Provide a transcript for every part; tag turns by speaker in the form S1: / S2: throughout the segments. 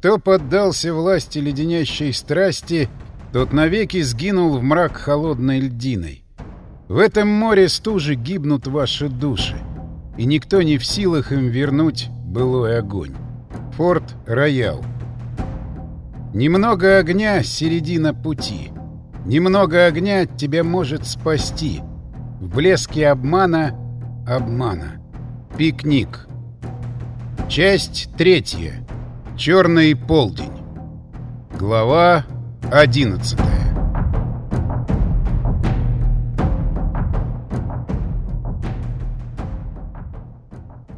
S1: Кто поддался власти леденящей страсти, тот навеки сгинул в мрак холодной льдиной. В этом море стужи гибнут ваши души, и никто не в силах им вернуть былой огонь. Форт Роял. Немного огня — середина пути. Немного огня тебя может спасти. В блеске обмана — обмана. Пикник. Часть третья. Черный полдень. Глава одиннадцатая.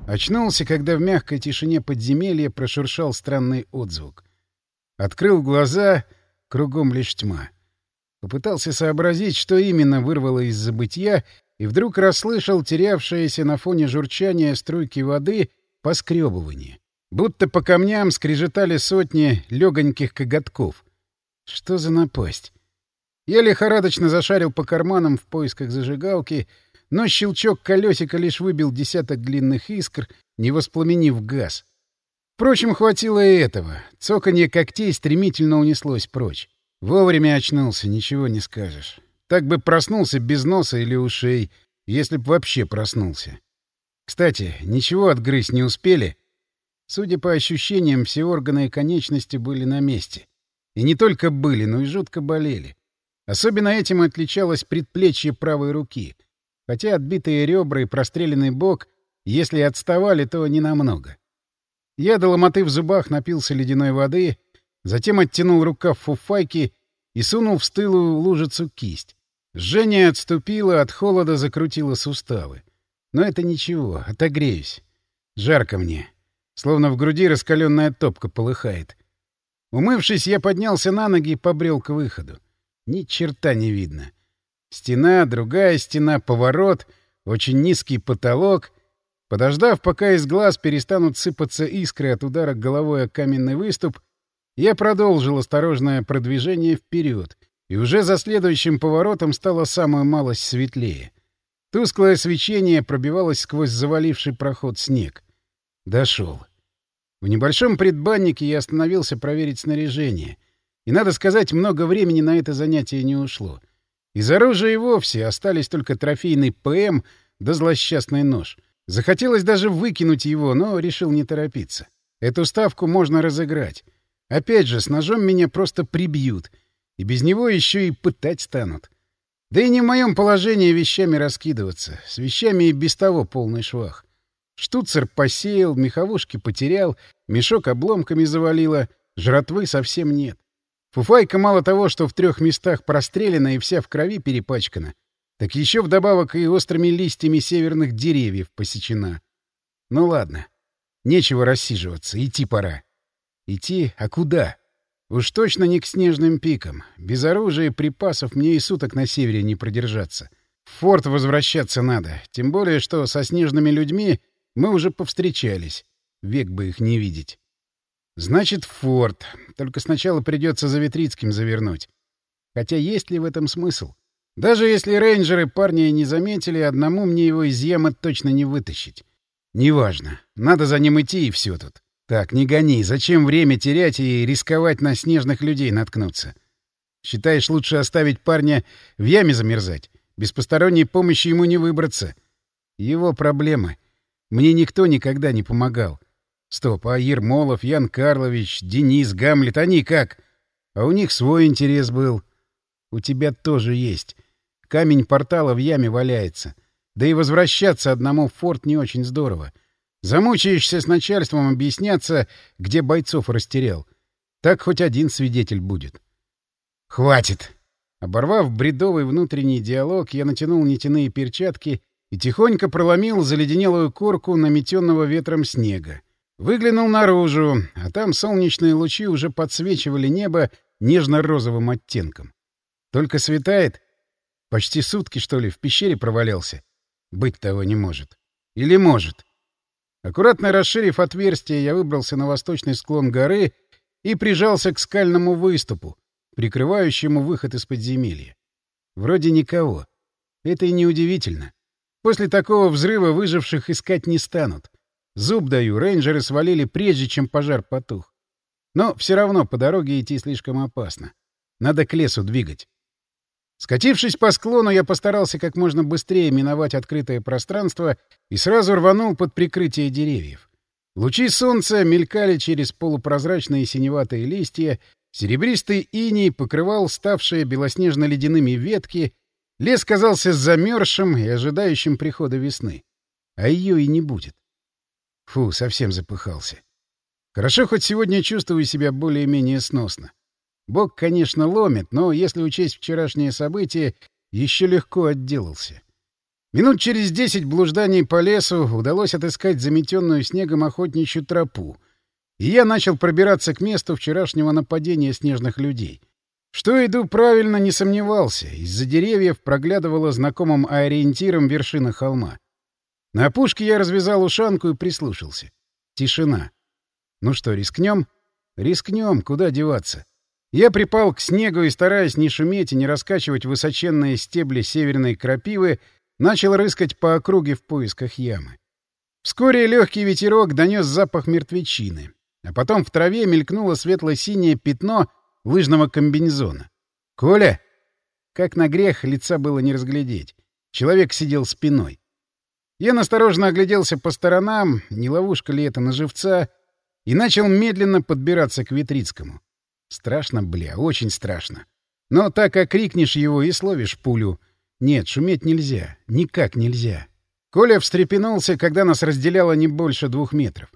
S1: Очнулся, когда в мягкой тишине подземелья прошуршал странный отзвук. Открыл глаза, кругом лишь тьма. Попытался сообразить, что именно вырвало из забытья, и вдруг расслышал терявшееся на фоне журчания струйки воды поскребывание. Будто по камням скрежетали сотни легоньких коготков. Что за напасть? Я лихорадочно зашарил по карманам в поисках зажигалки, но щелчок колесика лишь выбил десяток длинных искр, не воспламенив газ. Впрочем, хватило и этого. Цоканье когтей стремительно унеслось прочь. Вовремя очнулся, ничего не скажешь. Так бы проснулся без носа или ушей, если б вообще проснулся. Кстати, ничего отгрызть не успели. Судя по ощущениям, все органы и конечности были на месте. И не только были, но и жутко болели. Особенно этим отличалось предплечье правой руки. Хотя отбитые ребра и простреленный бок, если отставали, то ненамного. Я до ломоты в зубах напился ледяной воды, затем оттянул рукав фуфайки и сунул в стылую лужицу кисть. Жжение отступило, от холода закрутило суставы. Но это ничего, отогреюсь. Жарко мне. Словно в груди раскаленная топка полыхает. Умывшись, я поднялся на ноги и побрел к выходу. Ни черта не видно. Стена, другая стена, поворот, очень низкий потолок. Подождав, пока из глаз перестанут сыпаться искры от удара головой о каменный выступ, я продолжил осторожное продвижение вперед, и уже за следующим поворотом стало самую малость светлее. Тусклое свечение пробивалось сквозь заваливший проход снег. Дошел. В небольшом предбаннике я остановился проверить снаряжение. И, надо сказать, много времени на это занятие не ушло. Из оружия и вовсе остались только трофейный ПМ да злосчастный нож. Захотелось даже выкинуть его, но решил не торопиться. Эту ставку можно разыграть. Опять же, с ножом меня просто прибьют. И без него еще и пытать станут. Да и не в моем положении вещами раскидываться. С вещами и без того полный швах. Штуцер посеял, меховушки потерял, мешок обломками завалило, жратвы совсем нет. Фуфайка мало того, что в трех местах прострелена и вся в крови перепачкана, так еще вдобавок и острыми листьями северных деревьев посечена. Ну ладно, нечего рассиживаться, идти пора. Идти? А куда? Уж точно не к снежным пикам. Без оружия и припасов мне и суток на севере не продержаться. В форт возвращаться надо. Тем более, что со снежными людьми мы уже повстречались. Век бы их не видеть. Значит, форт. Только сначала придется за Витрицким завернуть. Хотя есть ли в этом смысл? Даже если рейнджеры парня не заметили, одному мне его из ямы точно не вытащить. Неважно. Надо за ним идти, и все тут. Так, не гони. Зачем время терять и рисковать на снежных людей наткнуться? Считаешь, лучше оставить парня в яме замерзать? Без посторонней помощи ему не выбраться. Его проблемы. Мне никто никогда не помогал. Стоп, а Ермолов, Ян Карлович, Денис, Гамлет, они как? А у них свой интерес был. У тебя тоже есть. Камень портала в яме валяется. Да и возвращаться одному в форт не очень здорово. Замучаешься с начальством объясняться, где бойцов растерял. Так хоть один свидетель будет. «Хватит!» Оборвав бредовый внутренний диалог, я натянул нитяные перчатки и тихонько проломил заледенелую корку наметенного ветром снега. Выглянул наружу, а там солнечные лучи уже подсвечивали небо нежно-розовым оттенком. Только светает? Почти сутки, что ли, в пещере провалялся? Быть того не может. Или может? Аккуратно расширив отверстие, я выбрался на восточный склон горы и прижался к скальному выступу, прикрывающему выход из подземелья. Вроде никого. Это и неудивительно. После такого взрыва выживших искать не станут. Зуб даю, рейнджеры свалили прежде, чем пожар потух. Но все равно по дороге идти слишком опасно. Надо к лесу двигать. Скатившись по склону, я постарался как можно быстрее миновать открытое пространство и сразу рванул под прикрытие деревьев. Лучи солнца мелькали через полупрозрачные синеватые листья, серебристый иней покрывал ставшие белоснежно-ледяными ветки, лес казался замерзшим и ожидающим прихода весны. А ее и не будет. Фу, совсем запыхался. Хорошо, хоть сегодня чувствую себя более-менее сносно. Бог, конечно, ломит, но если учесть вчерашнее событие, еще легко отделался. Минут через десять блужданий по лесу удалось отыскать заметенную снегом охотничью тропу, и я начал пробираться к месту вчерашнего нападения снежных людей. Что иду правильно, не сомневался. Из-за деревьев проглядывала знакомым ориентиром вершина холма. На опушке я развязал ушанку и прислушался. Тишина. Ну что, рискнем? Рискнем, куда деваться? Я припал к снегу и, стараясь не шуметь и не раскачивать высоченные стебли северной крапивы, начал рыскать по округе в поисках ямы. Вскоре легкий ветерок донес запах мертвечины, а потом в траве мелькнуло светло-синее пятно лыжного комбинезона. «Коля!» Как на грех, лица было не разглядеть. Человек сидел спиной. Я настороженно огляделся по сторонам, не ловушка ли это на живца, и начал медленно подбираться к Витрицкому. Страшно, бля, очень страшно. Но так как крикнешь его и словишь пулю. Нет, шуметь нельзя. Никак нельзя. Коля встрепенулся, когда нас разделяло не больше двух метров.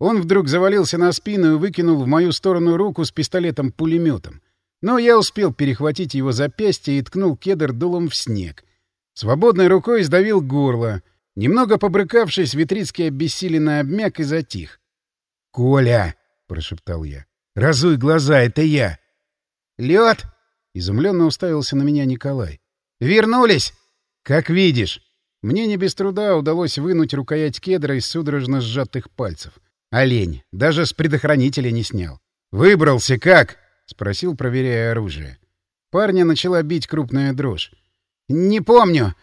S1: Он вдруг завалился на спину и выкинул в мою сторону руку с пистолетом-пулеметом. Но я успел перехватить его запястье и ткнул кедр дулом в снег. Свободной рукой сдавил горло. Немного побрыкавшись, Витрицкий обессиленно обмяк и затих. «Коля!» — прошептал я. Разуй глаза, это я. Лед! Изумленно уставился на меня Николай. Вернулись! Как видишь. Мне не без труда удалось вынуть рукоять кедра из судорожно сжатых пальцев. Олень. Даже с предохранителя не снял. «Выбрался как?» — спросил, проверяя оружие. Парня начала бить крупная дрожь. «Не помню.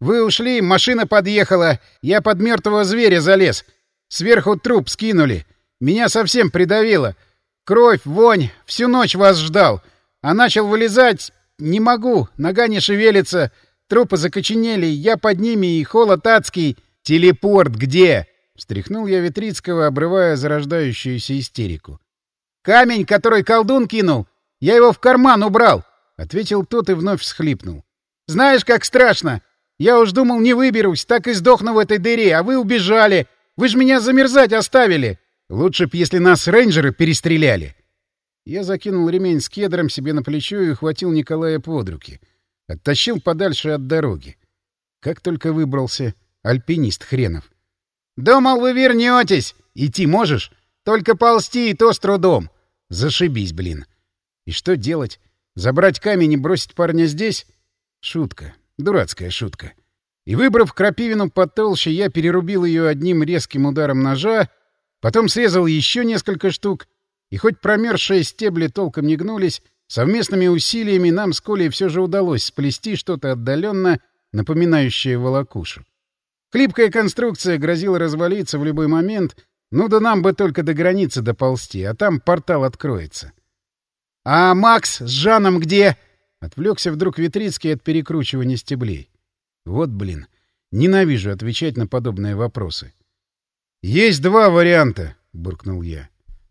S1: Вы ушли, машина подъехала. Я под мертвого зверя залез. Сверху труп скинули. Меня совсем придавило. Кровь, вонь, всю ночь вас ждал. А начал вылезать... Не могу, нога не шевелится. Трупы закоченели, я под ними и холод адский. Телепорт где? Встряхнул я Витрицкого, обрывая зарождающуюся истерику. «Камень, который колдун кинул! Я его в карман убрал!» — ответил тот и вновь всхлипнул. «Знаешь, как страшно! Я уж думал, не выберусь, так и сдохну в этой дыре, а вы убежали! Вы ж меня замерзать оставили!» Лучше б, если нас рейнджеры перестреляли. Я закинул ремень с кедром себе на плечо и ухватил Николая под руки. Оттащил подальше от дороги. Как только выбрался, альпинист хренов. «Думал, вы вернетесь! Идти можешь? Только ползти и то с трудом!» «Зашибись, блин!» «И что делать? Забрать камень и бросить парня здесь?» Шутка. Дурацкая шутка. И, выбрав крапивину потолще, я перерубил ее одним резким ударом ножа Потом срезал еще несколько штук, и хоть промерзшие стебли толком не гнулись, совместными усилиями нам с Колей все же удалось сплести что-то отдаленно напоминающее волокушу. Хлипкая конструкция грозила развалиться в любой момент, ну да нам бы только до границы доползти, а там портал откроется. — А Макс с Жаном где? — отвлекся вдруг Витрицкий от перекручивания стеблей. Вот блин, ненавижу отвечать на подобные вопросы. «Есть два варианта», — буркнул я.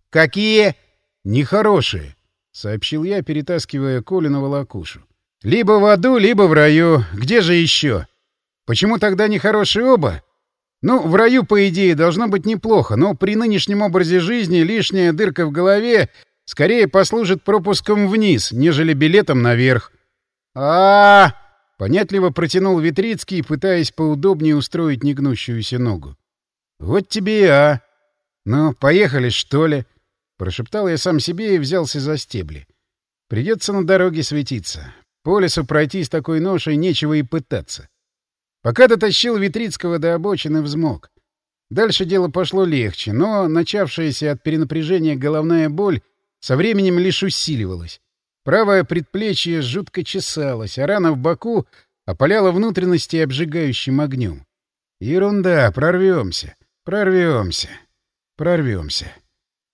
S1: «Какие?» «Нехорошие», — сообщил я, перетаскивая Колю на волокушу. «Либо в аду, либо в раю. Где же еще?» «Почему тогда нехорошие оба?» «Ну, в раю, по идее, должно быть неплохо, но при нынешнем образе жизни лишняя дырка в голове скорее послужит пропуском вниз, нежели билетом наверх». А, -а, понятливо протянул Витрицкий, пытаясь поудобнее устроить негнущуюся ногу. «Вот тебе и а! Ну, поехали, что ли?» — прошептал я сам себе и взялся за стебли. «Придется на дороге светиться. По лесу пройти с такой ношей нечего и пытаться». Пока дотащил Витрицкого до обочины, взмок. Дальше дело пошло легче, но начавшаяся от перенапряжения головная боль со временем лишь усиливалась. Правое предплечье жутко чесалось, а рана в боку опаляла внутренности обжигающим огнем. Ерунда, прорвемся. Прорвемся. Прорвемся.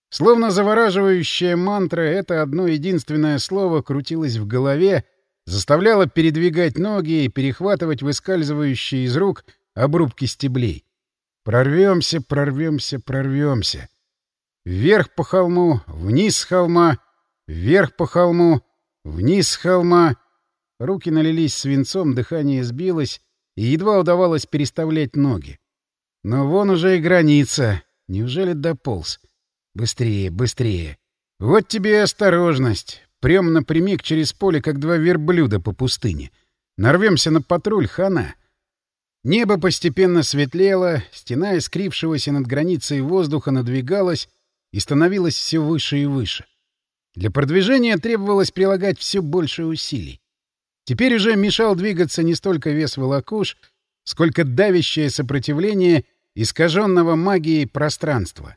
S1: Словно завораживающая мантра, это одно единственное слово крутилось в голове, заставляло передвигать ноги и перехватывать выскальзывающие из рук обрубки стеблей. Прорвемся, прорвемся, прорвемся. Вверх по холму, вниз с холма, вверх по холму, вниз с холма. Руки налились свинцом, дыхание сбилось, и едва удавалось переставлять ноги. Но вон уже и граница. Неужели дополз? Быстрее, быстрее. Вот тебе и осторожность. Прям напрямик через поле, как два верблюда по пустыне. Нарвемся на патруль, хана. Небо постепенно светлело, стена искрившегося над границей воздуха надвигалась и становилась все выше и выше. Для продвижения требовалось прилагать все больше усилий. Теперь уже мешал двигаться не столько вес волокуш, сколько давящее сопротивление искаженного магией пространства.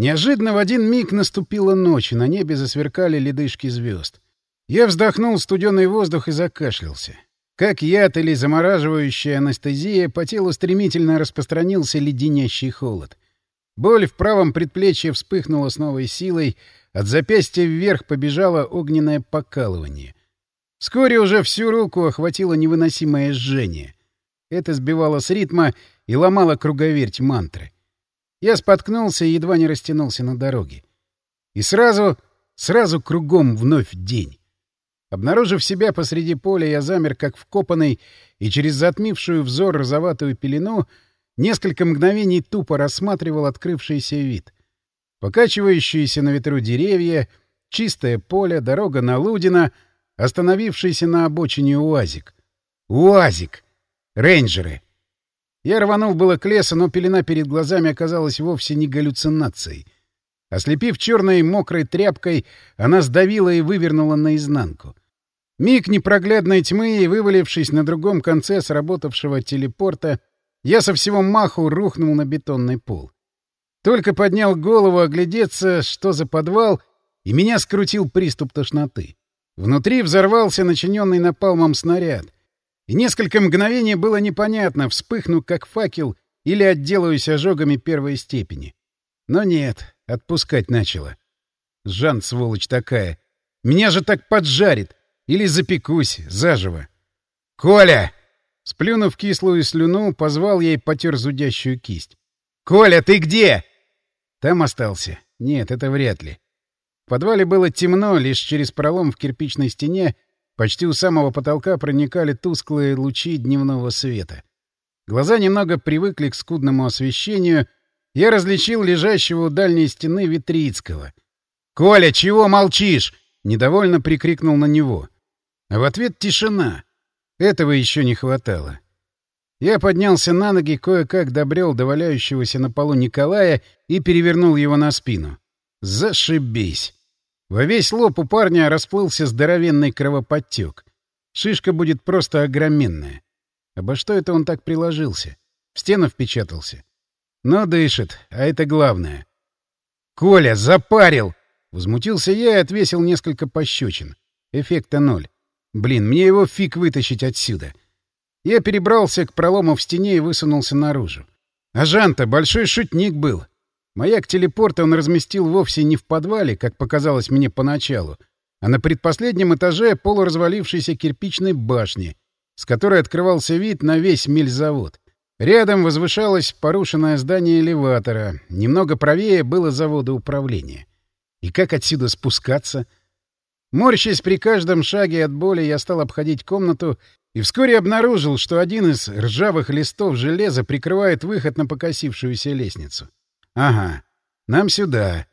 S1: Неожиданно в один миг наступила ночь, и на небе засверкали ледышки звезд. Я вздохнул студеный воздух и закашлялся. Как яд или замораживающая анестезия, по телу стремительно распространился леденящий холод. Боль в правом предплечье вспыхнула с новой силой, от запястья вверх побежало огненное покалывание. Вскоре уже всю руку охватило невыносимое жжение. Это сбивало с ритма и ломало круговерть мантры. Я споткнулся и едва не растянулся на дороге. И сразу, сразу кругом вновь день. Обнаружив себя посреди поля, я замер как вкопанный и через затмившую взор розоватую пелену несколько мгновений тупо рассматривал открывшийся вид. Покачивающиеся на ветру деревья, чистое поле, дорога на Лудина, остановившийся на обочине УАЗик. УАЗик! Рейнджеры! Я рванул было к лесу, но пелена перед глазами оказалась вовсе не галлюцинацией — Ослепив черной мокрой тряпкой, она сдавила и вывернула наизнанку. Миг непроглядной тьмы и, вывалившись на другом конце сработавшего телепорта, я со всего маху рухнул на бетонный пол. Только поднял голову оглядеться, что за подвал, и меня скрутил приступ тошноты. Внутри взорвался начиненный напалмом снаряд. И несколько мгновений было непонятно, вспыхну как факел или отделаюсь ожогами первой степени. Но нет, отпускать начала. Жан, сволочь такая. Меня же так поджарит. Или запекусь заживо. «Коля!» Сплюнув кислую слюну, позвал ей потер зудящую кисть. «Коля, ты где?» Там остался. Нет, это вряд ли. В подвале было темно, лишь через пролом в кирпичной стене почти у самого потолка проникали тусклые лучи дневного света. Глаза немного привыкли к скудному освещению — я различил лежащего у дальней стены Витрицкого. «Коля, чего молчишь?» — недовольно прикрикнул на него. А в ответ тишина. Этого еще не хватало. Я поднялся на ноги, кое-как добрел до валяющегося на полу Николая и перевернул его на спину. Зашибись! Во весь лоб у парня расплылся здоровенный кровоподтек. Шишка будет просто огроменная. Обо что это он так приложился? В стену впечатался. Но дышит, а это главное. «Коля, запарил!» Возмутился я и отвесил несколько пощечин. Эффекта ноль. Блин, мне его фиг вытащить отсюда. Я перебрался к пролому в стене и высунулся наружу. А Жанта большой шутник был. Маяк телепорта он разместил вовсе не в подвале, как показалось мне поначалу, а на предпоследнем этаже полуразвалившейся кирпичной башни, с которой открывался вид на весь мельзавод. Рядом возвышалось порушенное здание элеватора. Немного правее было завода управления. И как отсюда спускаться? Морщась при каждом шаге от боли, я стал обходить комнату и вскоре обнаружил, что один из ржавых листов железа прикрывает выход на покосившуюся лестницу. Ага, нам сюда.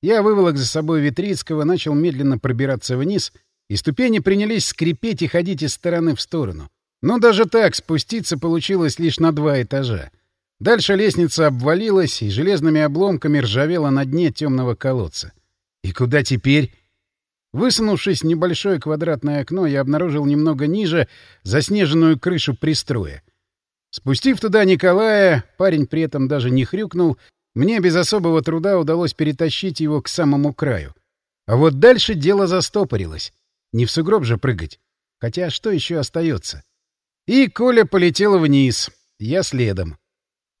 S1: Я выволок за собой Витрицкого, начал медленно пробираться вниз, и ступени принялись скрипеть и ходить из стороны в сторону. Но даже так спуститься получилось лишь на два этажа. Дальше лестница обвалилась и железными обломками ржавела на дне темного колодца. И куда теперь? Высунувшись в небольшое квадратное окно, я обнаружил немного ниже заснеженную крышу пристроя. Спустив туда Николая, парень при этом даже не хрюкнул, мне без особого труда удалось перетащить его к самому краю. А вот дальше дело застопорилось. Не в сугроб же прыгать. Хотя что еще остается? И Коля полетел вниз, я следом.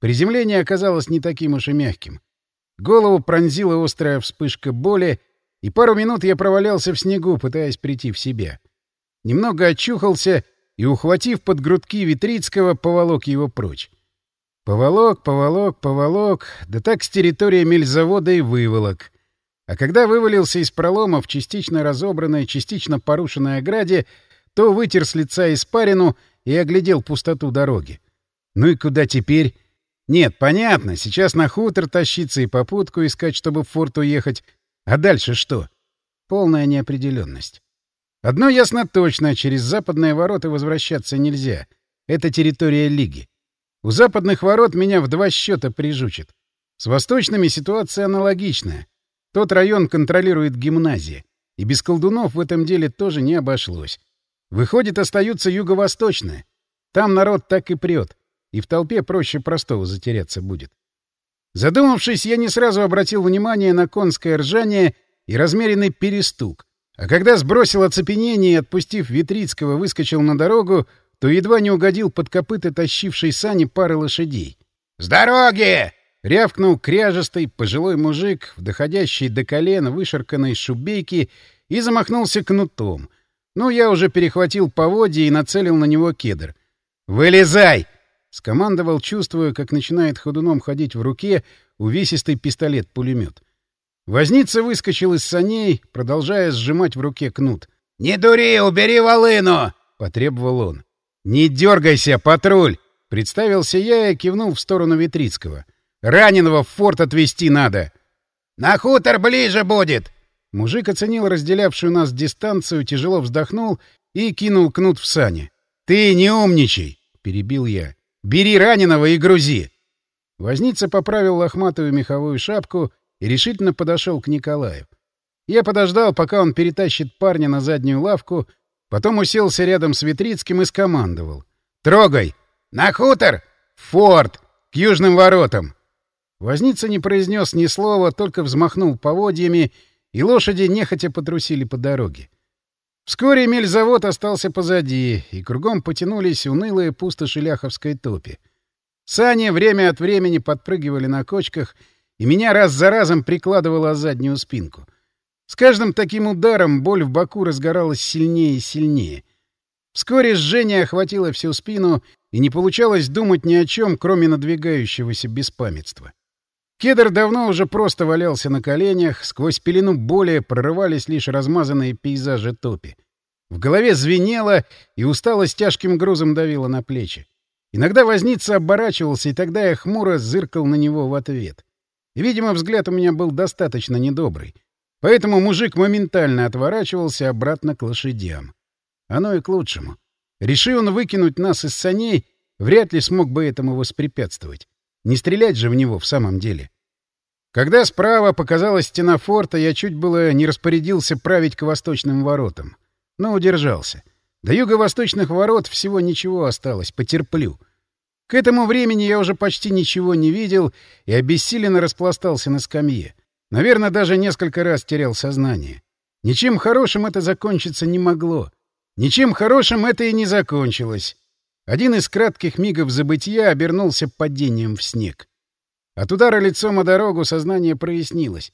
S1: Приземление оказалось не таким уж и мягким. Голову пронзила острая вспышка боли, и пару минут я провалялся в снегу, пытаясь прийти в себя. Немного очухался и, ухватив под грудки Витрицкого, поволок его прочь. Поволок, поволок, поволок, да так с территории мельзавода и выволок. А когда вывалился из пролома в частично разобранной, частично порушенной ограде, то вытер с лица испарину и оглядел пустоту дороги. Ну и куда теперь? Нет, понятно, сейчас на хутор тащиться и попутку искать, чтобы в форт уехать. А дальше что? Полная неопределенность. Одно ясно точно, через западные ворота возвращаться нельзя. Это территория Лиги. У западных ворот меня в два счета прижучат. С восточными ситуация аналогичная. Тот район контролирует гимназия. И без колдунов в этом деле тоже не обошлось. Выходит, остаются юго-восточные. Там народ так и прет и в толпе проще простого затеряться будет. Задумавшись, я не сразу обратил внимание на конское ржание и размеренный перестук, а когда сбросил оцепенение и, отпустив Витрицкого, выскочил на дорогу, то едва не угодил под копыта тащившей сани пары лошадей.
S2: «С дороги!»
S1: — рявкнул кряжестый пожилой мужик в доходящей до колена вышарканной шубейке и замахнулся кнутом. Ну, я уже перехватил поводья и нацелил на него кедр. «Вылезай!» Скомандовал, чувствуя, как начинает ходуном ходить в руке увесистый пистолет-пулемет. Возница выскочил из саней, продолжая сжимать в руке кнут.
S2: «Не дури, убери волыну!»
S1: — потребовал он. «Не дергайся, патруль!» — представился я и кивнул в сторону Витрицкого. «Раненого в форт отвезти надо!»
S2: «На хутор ближе будет!»
S1: Мужик оценил разделявшую нас дистанцию, тяжело вздохнул и кинул кнут в сани. «Ты не умничай!» — перебил я. Бери раненого и грузи!» Возница поправил лохматую меховую шапку и решительно подошел к Николаю. Я подождал, пока он перетащит парня на заднюю лавку, потом уселся рядом с Витрицким и скомандовал. «Трогай!
S2: На хутор!
S1: Форт! К южным воротам!» Возница не произнес ни слова, только взмахнул поводьями, и лошади нехотя потрусили по дороге. Вскоре мельзавод остался позади, и кругом потянулись унылые пустоши ляховской топи. Сани время от времени подпрыгивали на кочках, и меня раз за разом прикладывало заднюю спинку. С каждым таким ударом боль в боку разгоралась сильнее и сильнее. Вскоре жжение охватило всю спину, и не получалось думать ни о чем, кроме надвигающегося беспамятства. Кедр давно уже просто валялся на коленях, сквозь пелену боли прорывались лишь размазанные пейзажи топи. В голове звенело, и усталость тяжким грузом давила на плечи. Иногда возница оборачивался, и тогда я хмуро зыркал на него в ответ. Видимо, взгляд у меня был достаточно недобрый. Поэтому мужик моментально отворачивался обратно к лошадям. Оно и к лучшему. Реши он выкинуть нас из саней, вряд ли смог бы этому воспрепятствовать. Не стрелять же в него в самом деле. Когда справа показалась стена форта, я чуть было не распорядился править к восточным воротам. Но удержался. До юго-восточных ворот всего ничего осталось, потерплю. К этому времени я уже почти ничего не видел и обессиленно распластался на скамье. Наверное, даже несколько раз терял сознание. Ничем хорошим это закончиться не могло. Ничем хорошим это и не закончилось. Один из кратких мигов забытия обернулся падением в снег. От удара лицом о дорогу сознание прояснилось.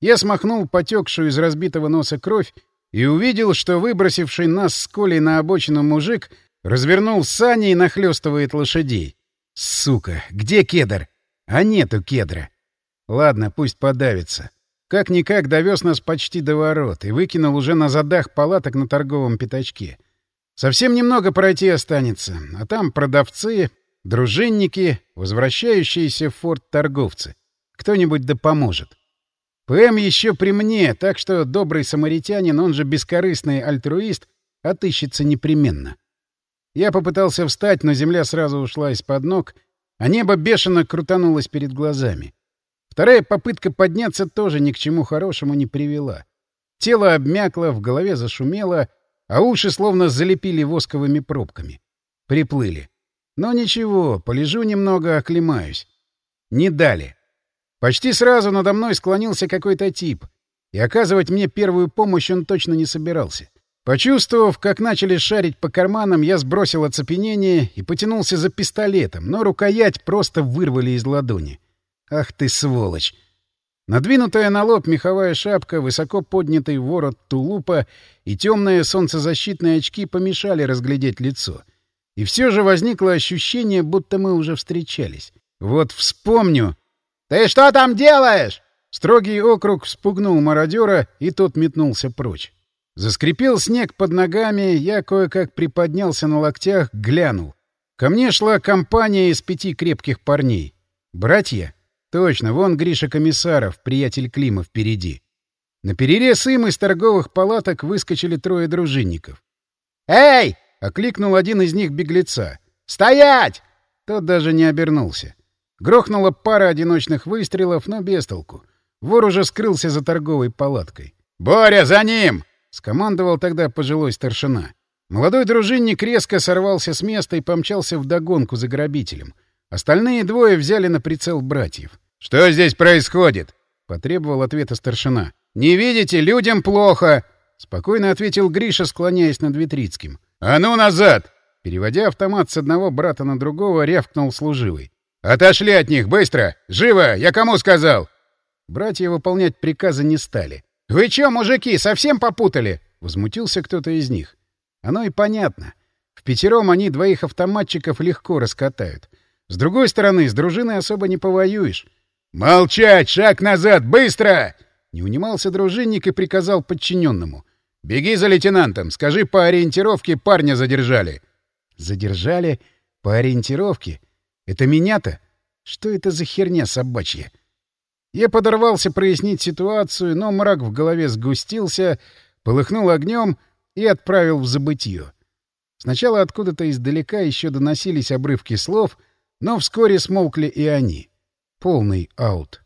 S1: Я смахнул потекшую из разбитого носа кровь и увидел, что выбросивший нас с Колей на обочину мужик развернул сани и нахлёстывает лошадей. Сука, где кедр? А нету кедра. Ладно, пусть подавится. Как-никак довез нас почти до ворот и выкинул уже на задах палаток на торговом пятачке. Совсем немного пройти останется, а там продавцы, дружинники, возвращающиеся в форт торговцы. Кто-нибудь да поможет. ПМ еще при мне, так что добрый самаритянин, он же бескорыстный альтруист, отыщется непременно. Я попытался встать, но земля сразу ушла из-под ног, а небо бешено крутанулось перед глазами. Вторая попытка подняться тоже ни к чему хорошему не привела. Тело обмякло, в голове зашумело — а уши словно залепили восковыми пробками. Приплыли. Но ничего, полежу немного, оклемаюсь. Не дали. Почти сразу надо мной склонился какой-то тип, и оказывать мне первую помощь он точно не собирался. Почувствовав, как начали шарить по карманам, я сбросил оцепенение и потянулся за пистолетом, но рукоять просто вырвали из ладони. Ах ты сволочь! Надвинутая на лоб меховая шапка, высоко поднятый ворот тулупа и темные солнцезащитные очки помешали разглядеть лицо. И все же возникло ощущение, будто мы уже встречались. Вот вспомню.
S2: «Ты что там делаешь?»
S1: Строгий округ вспугнул мародера, и тот метнулся прочь. Заскрипел снег под ногами, я кое-как приподнялся на локтях, глянул. Ко мне шла компания из пяти крепких парней. Братья? Точно, вон Гриша Комиссаров, приятель Клима, впереди. На перерез им из торговых палаток выскочили трое дружинников.
S2: «Эй!»
S1: — окликнул один из них беглеца.
S2: «Стоять!»
S1: Тот даже не обернулся. Грохнула пара одиночных выстрелов, но без толку. Вор уже скрылся за торговой палаткой.
S2: «Боря, за ним!»
S1: — скомандовал тогда пожилой старшина. Молодой дружинник резко сорвался с места и помчался вдогонку за грабителем. Остальные двое взяли на прицел братьев.
S2: «Что здесь происходит?»
S1: — потребовал ответа старшина. «Не видите, людям плохо!» — спокойно ответил Гриша, склоняясь над Витрицким.
S2: «А ну назад!»
S1: Переводя автомат с одного брата на другого, рявкнул служивый.
S2: «Отошли от них, быстро! Живо! Я кому сказал?»
S1: Братья выполнять приказы не стали.
S2: «Вы чё, мужики, совсем попутали?»
S1: — возмутился кто-то из них. Оно и понятно. В пятером они двоих автоматчиков легко раскатают. С другой стороны, с дружиной особо не повоюешь.
S2: «Молчать! Шаг назад! Быстро!»
S1: Не унимался дружинник и приказал подчиненному.
S2: «Беги за лейтенантом, скажи по ориентировке парня задержали».
S1: «Задержали? По ориентировке? Это меня-то? Что это за херня собачья?» Я подорвался прояснить ситуацию, но мрак в голове сгустился, полыхнул огнем и отправил в забытье. Сначала откуда-то издалека еще доносились обрывки слов, но вскоре смолкли и они. Полный аут.